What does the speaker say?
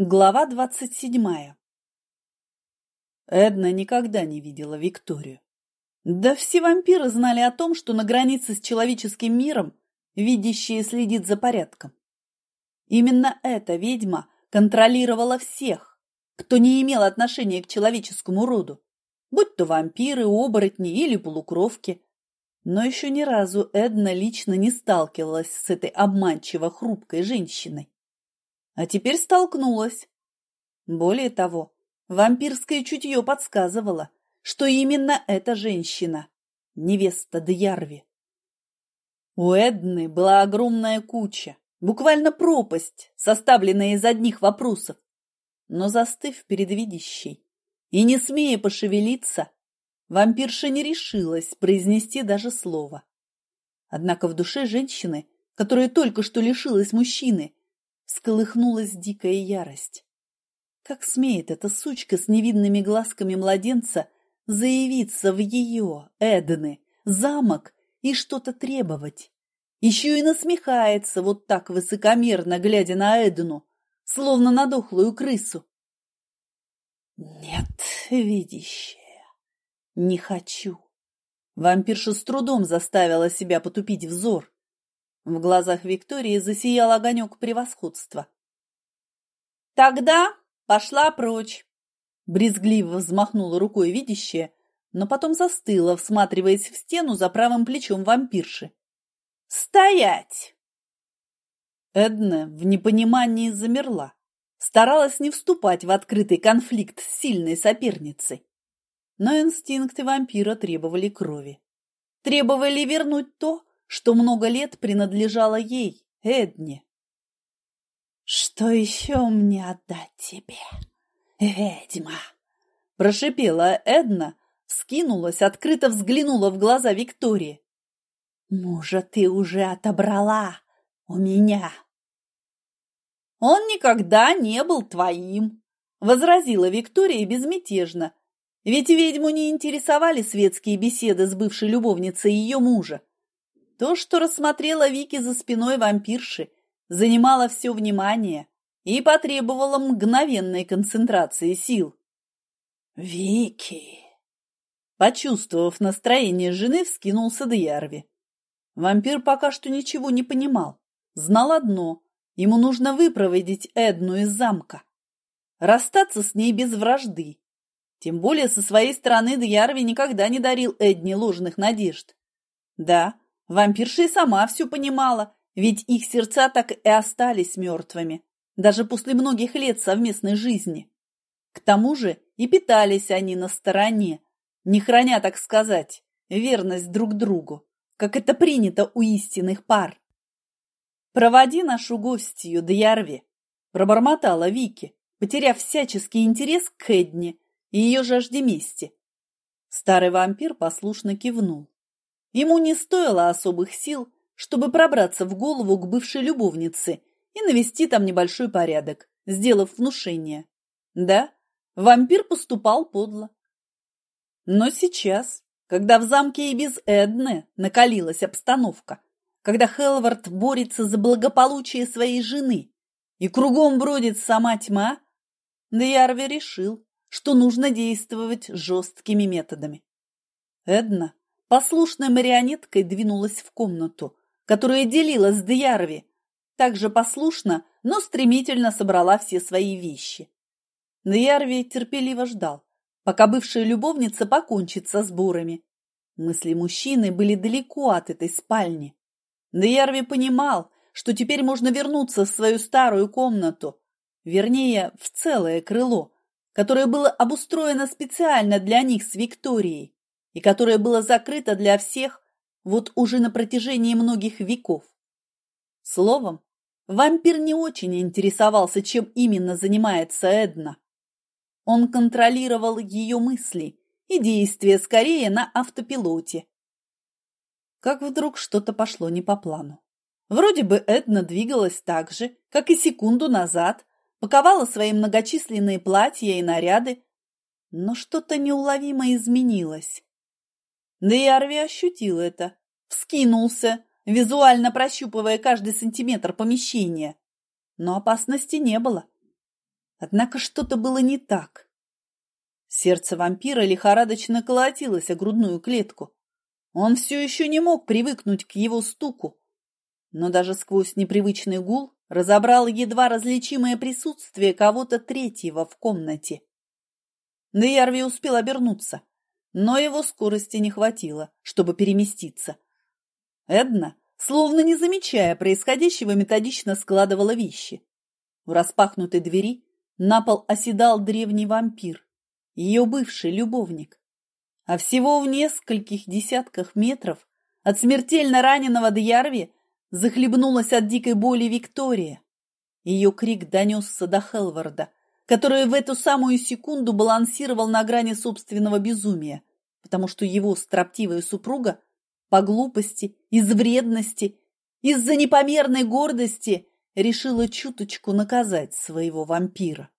Глава двадцать седьмая Эдна никогда не видела Викторию. Да все вампиры знали о том, что на границе с человеческим миром видящие следит за порядком. Именно эта ведьма контролировала всех, кто не имел отношения к человеческому роду, будь то вампиры, оборотни или полукровки. Но еще ни разу Эдна лично не сталкивалась с этой обманчиво хрупкой женщиной. А теперь столкнулась. Более того, вампирское чутье подсказывало, что именно эта женщина – невеста Дьярви. У Эдны была огромная куча, буквально пропасть, составленная из одних вопросов. Но застыв перед видящей и не смея пошевелиться, вампирша не решилась произнести даже слова. Однако в душе женщины, которая только что лишилась мужчины, всколыхнулась дикая ярость. Как смеет эта сучка с невинными глазками младенца заявиться в ее, Эдны, замок и что-то требовать? Еще и насмехается вот так высокомерно, глядя на Эдну, словно на дохлую крысу. Нет, видящая, не хочу. Вампирша с трудом заставила себя потупить взор. В глазах Виктории засиял огонек превосходства. «Тогда пошла прочь!» Брезгливо взмахнула рукой видящая, но потом застыла, всматриваясь в стену за правым плечом вампирши. «Стоять!» Эдна в непонимании замерла, старалась не вступать в открытый конфликт с сильной соперницей. Но инстинкты вампира требовали крови. Требовали вернуть то, что много лет принадлежало ей, Эдне. «Что еще мне отдать тебе, ведьма?» Прошипела Эдна, скинулась, открыто взглянула в глаза Виктории. «Мужа ты уже отобрала у меня!» «Он никогда не был твоим!» — возразила Виктория безмятежно. Ведь ведьму не интересовали светские беседы с бывшей любовницей ее мужа. То, что рассмотрела Вики за спиной вампирши, занимало все внимание и потребовало мгновенной концентрации сил. «Вики!» Почувствовав настроение жены, вскинулся Дьярви. Вампир пока что ничего не понимал. Знал одно – ему нужно выпроводить Эдну из замка. Расстаться с ней без вражды. Тем более со своей стороны Дьярви никогда не дарил Эдне ложных надежд. Да, Вампирша и сама все понимала, ведь их сердца так и остались мертвыми, даже после многих лет совместной жизни. К тому же и питались они на стороне, не храня, так сказать, верность друг другу, как это принято у истинных пар. «Проводи нашу гостью, Дьярви», – пробормотала Вики, потеряв всяческий интерес к Эдне и ее жажде мести. Старый вампир послушно кивнул. Ему не стоило особых сил, чтобы пробраться в голову к бывшей любовнице и навести там небольшой порядок, сделав внушение. Да, вампир поступал подло. Но сейчас, когда в замке и без Эдны накалилась обстановка, когда Хелвард борется за благополучие своей жены и кругом бродит сама тьма, Дьярви решил, что нужно действовать жесткими методами. Эдна послушной марионеткой двинулась в комнату, которая делила с Дьярви, также послушно, но стремительно собрала все свои вещи. Дьярви терпеливо ждал, пока бывшая любовница покончит со сборами. Мысли мужчины были далеко от этой спальни. Дьярви понимал, что теперь можно вернуться в свою старую комнату, вернее, в целое крыло, которое было обустроено специально для них с Викторией и которое было закрыто для всех вот уже на протяжении многих веков. Словом, вампир не очень интересовался, чем именно занимается Эдна. Он контролировал ее мысли и действия скорее на автопилоте. Как вдруг что-то пошло не по плану. Вроде бы Эдна двигалась так же, как и секунду назад, паковала свои многочисленные платья и наряды, но что-то неуловимо изменилось. Да и Арви ощутил это. Вскинулся, визуально прощупывая каждый сантиметр помещения. Но опасности не было. Однако что-то было не так. Сердце вампира лихорадочно колотилось о грудную клетку. Он все еще не мог привыкнуть к его стуку, но даже сквозь непривычный гул разобрал едва различимое присутствие кого-то третьего в комнате. Деярви успел обернуться, но его скорости не хватило, чтобы переместиться. Эдна, словно не замечая происходящего, методично складывала вещи. В распахнутой двери на пол оседал древний вампир, ее бывший любовник. А всего в нескольких десятках метров от смертельно раненого Дьярви захлебнулась от дикой боли Виктория. Ее крик донесся до Хелварда, который в эту самую секунду балансировал на грани собственного безумия, потому что его строптивая супруга по глупости, из вредности, из-за непомерной гордости решила чуточку наказать своего вампира.